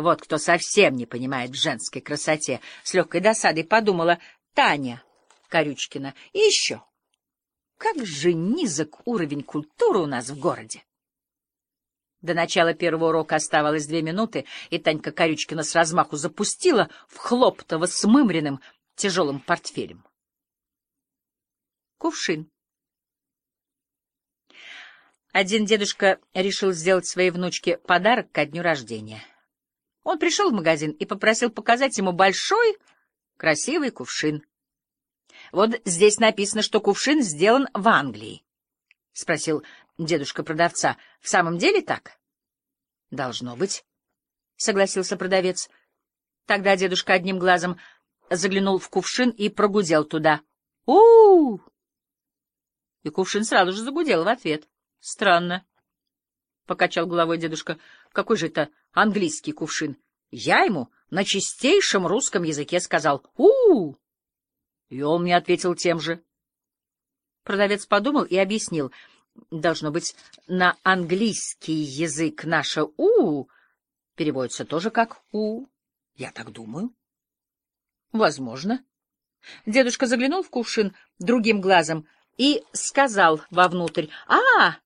Вот кто совсем не понимает в женской красоте, — с легкой досадой подумала Таня Корючкина. И еще, как же низок уровень культуры у нас в городе. До начала первого урока оставалось две минуты, и Танька Корючкина с размаху запустила в Хлоптова с мымриным тяжелым портфелем. Кувшин. Один дедушка решил сделать своей внучке подарок ко дню рождения. Он пришел в магазин и попросил показать ему большой, красивый кувшин. Вот здесь написано, что кувшин сделан в Англии. — спросил дедушка продавца. — В самом деле так? — Должно быть, — согласился продавец. Тогда дедушка одним глазом заглянул в кувшин и прогудел туда. у у, И кувшин сразу же загудел в ответ. — Странно, — покачал головой дедушка. — Какой же это английский кувшин? Я ему на чистейшем русском языке сказал у И он мне ответил тем же. Продавец подумал и объяснил — Должно быть, на английский язык наше «у» переводится тоже как «у». Я так думаю. Возможно. Дедушка заглянул в кувшин другим глазом и сказал вовнутрь «А!».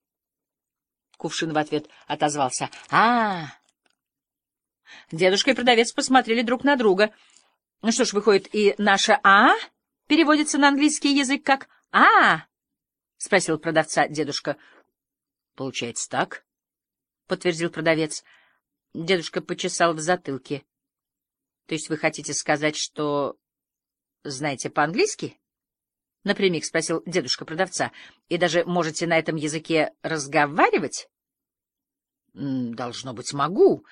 Кувшин в ответ отозвался «А!». Дедушка и продавец посмотрели друг на друга. Ну что ж, выходит, и наше «а» переводится на английский язык как «а». — спросил продавца дедушка. — Получается так, — подтвердил продавец. Дедушка почесал в затылке. — То есть вы хотите сказать, что знаете по-английски? — напрямик спросил дедушка продавца. — И даже можете на этом языке разговаривать? — Должно быть, могу.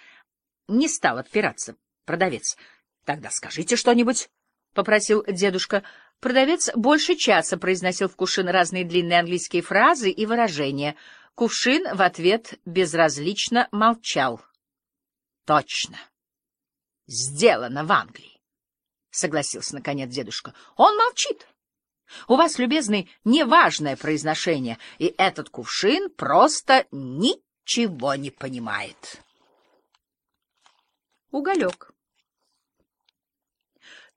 Не стал отпираться продавец. — Тогда скажите что-нибудь, — попросил дедушка. Продавец больше часа произносил в кувшин разные длинные английские фразы и выражения. Кувшин в ответ безразлично молчал. — Точно. Сделано в Англии, — согласился наконец дедушка. — Он молчит. У вас, любезный, неважное произношение, и этот кувшин просто ничего не понимает. Уголек.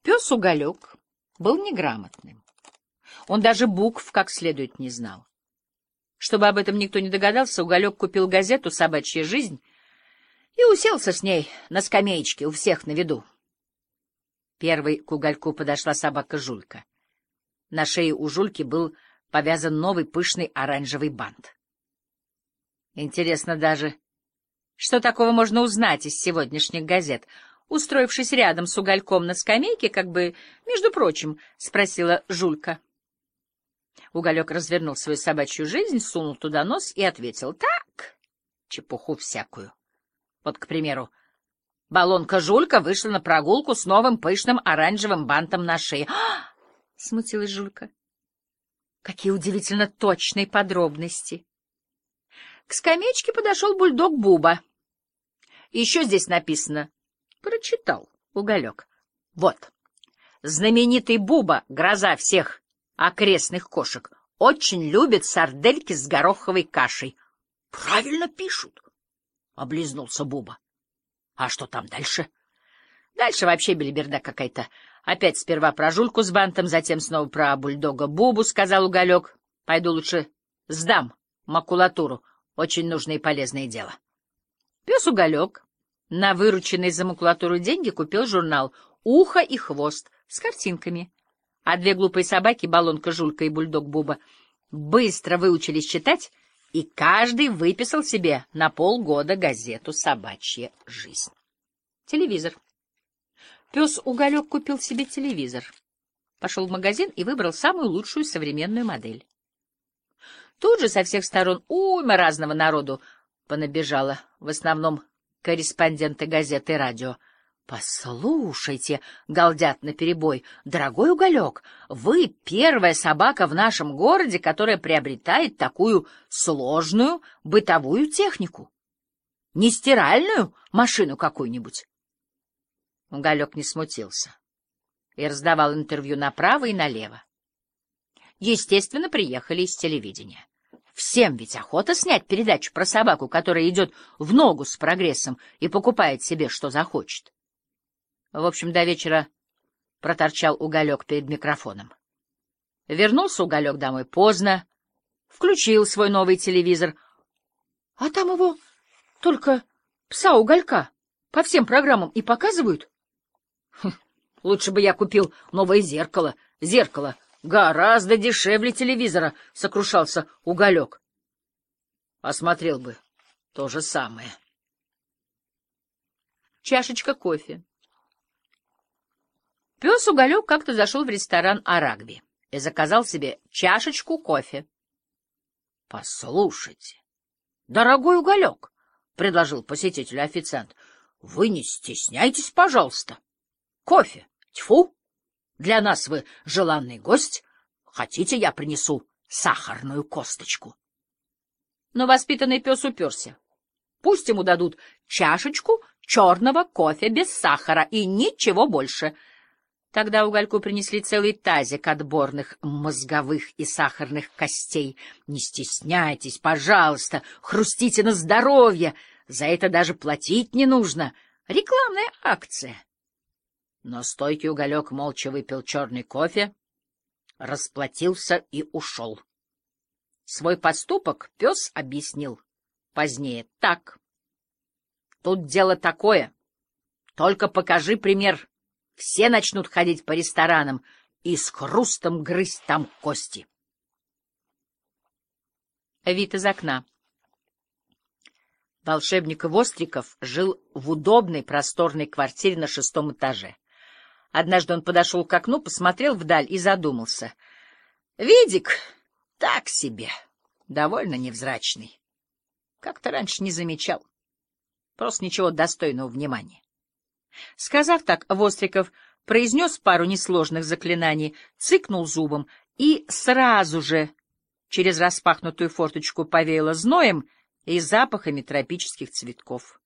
Пес Уголек был неграмотным. Он даже букв как следует не знал. Чтобы об этом никто не догадался, Уголек купил газету «Собачья жизнь» и уселся с ней на скамеечке у всех на виду. Первой к Угольку подошла собака Жулька. На шее у Жульки был повязан новый пышный оранжевый бант. Интересно даже, что такого можно узнать из сегодняшних газет — устроившись рядом с угольком на скамейке, как бы, между прочим, спросила Жулька. Уголек развернул свою собачью жизнь, сунул туда нос и ответил «Так, чепуху всякую». Вот, к примеру, баллонка Жулька вышла на прогулку с новым пышным оранжевым бантом на шее. «А!» — смутилась Жулька. Какие удивительно точные подробности. К скамеечке подошел бульдог Буба. Еще здесь написано Прочитал уголек. Вот. Знаменитый Буба, гроза всех окрестных кошек, очень любит сардельки с гороховой кашей. — Правильно пишут, — облизнулся Буба. — А что там дальше? Дальше вообще белиберда какая-то. Опять сперва про Жульку с бантом, затем снова про бульдога Бубу, — сказал Уголек. — Пойду лучше сдам макулатуру. Очень нужное и полезное дело. Пес Уголек на вырученные за макулатуру деньги купил журнал «Ухо и хвост» с картинками. А две глупые собаки, баллонка Жулька и бульдог Буба, быстро выучились читать, и каждый выписал себе на полгода газету «Собачья жизнь». Телевизор. Пес Уголек купил себе телевизор. Пошел в магазин и выбрал самую лучшую современную модель. Тут же со всех сторон уйма разного народу понабежала, в основном корреспонденты газеты и радио. «Послушайте», — галдят наперебой, — «дорогой уголек, вы первая собака в нашем городе, которая приобретает такую сложную бытовую технику. Не стиральную машину какую-нибудь?» Уголек не смутился и раздавал интервью направо и налево. Естественно, приехали из телевидения. Всем ведь охота снять передачу про собаку, которая идет в ногу с прогрессом и покупает себе, что захочет. В общем, до вечера проторчал уголек перед микрофоном. Вернулся уголек домой поздно, включил свой новый телевизор, а там его только пса уголька по всем программам и показывают. Хм, лучше бы я купил новое зеркало. Зеркало гораздо дешевле телевизора, — сокрушался уголек. Осмотрел бы то же самое. Чашечка кофе. Пес Уголек как-то зашел в ресторан Арагби и заказал себе чашечку кофе. — Послушайте, дорогой Уголек, — предложил посетителю официант, — вы не стесняйтесь, пожалуйста. Кофе, тьфу, для нас вы желанный гость. Хотите, я принесу сахарную косточку? Но воспитанный пес уперся. Пусть ему дадут чашечку черного кофе без сахара и ничего больше — Тогда угольку принесли целый тазик отборных мозговых и сахарных костей. Не стесняйтесь, пожалуйста, хрустите на здоровье. За это даже платить не нужно. Рекламная акция. Но стойкий уголек молча выпил черный кофе, расплатился и ушел. Свой поступок пес объяснил позднее так. Тут дело такое. Только покажи пример все начнут ходить по ресторанам и с хрустом грызть там кости. Вид из окна. Волшебник Востриков жил в удобной просторной квартире на шестом этаже. Однажды он подошел к окну, посмотрел вдаль и задумался. Видик так себе, довольно невзрачный. Как-то раньше не замечал. Просто ничего достойного внимания. Сказав так, Востриков произнес пару несложных заклинаний, цыкнул зубом и сразу же через распахнутую форточку повеяло зноем и запахами тропических цветков.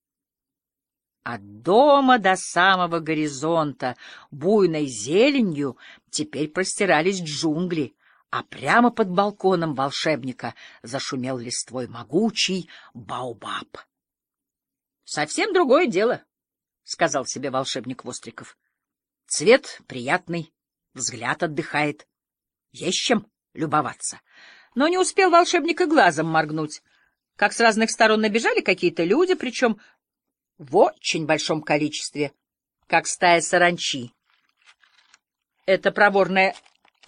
От дома до самого горизонта буйной зеленью теперь простирались джунгли, а прямо под балконом волшебника зашумел листвой могучий баобаб. Совсем другое дело. — сказал себе волшебник Востриков. — Цвет приятный, взгляд отдыхает. Есть чем любоваться. Но не успел волшебник и глазом моргнуть, как с разных сторон набежали какие-то люди, причем в очень большом количестве, как стая саранчи. Эта проворная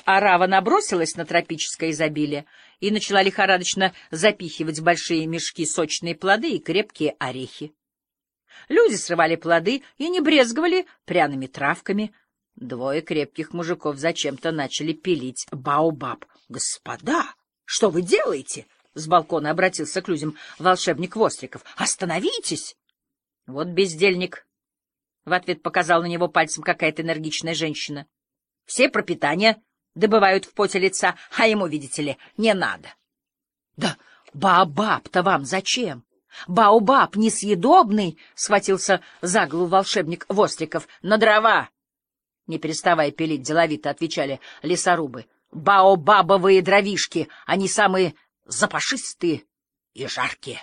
орава набросилась на тропическое изобилие и начала лихорадочно запихивать в большие мешки сочные плоды и крепкие орехи. Люди срывали плоды и не брезговали пряными травками. Двое крепких мужиков зачем-то начали пилить баобаб. — Господа, что вы делаете? — с балкона обратился к людям волшебник Востриков. — Остановитесь! — Вот бездельник. В ответ показал на него пальцем какая-то энергичная женщина. — Все пропитания добывают в поте лица, а ему, видите ли, не надо. — Да баобаб-то вам зачем? Баобаб несъедобный, — схватился за голову волшебник Востриков, — на дрова. Не переставая пилить деловито, отвечали лесорубы. Баобабовые дровишки, они самые запашистые и жаркие.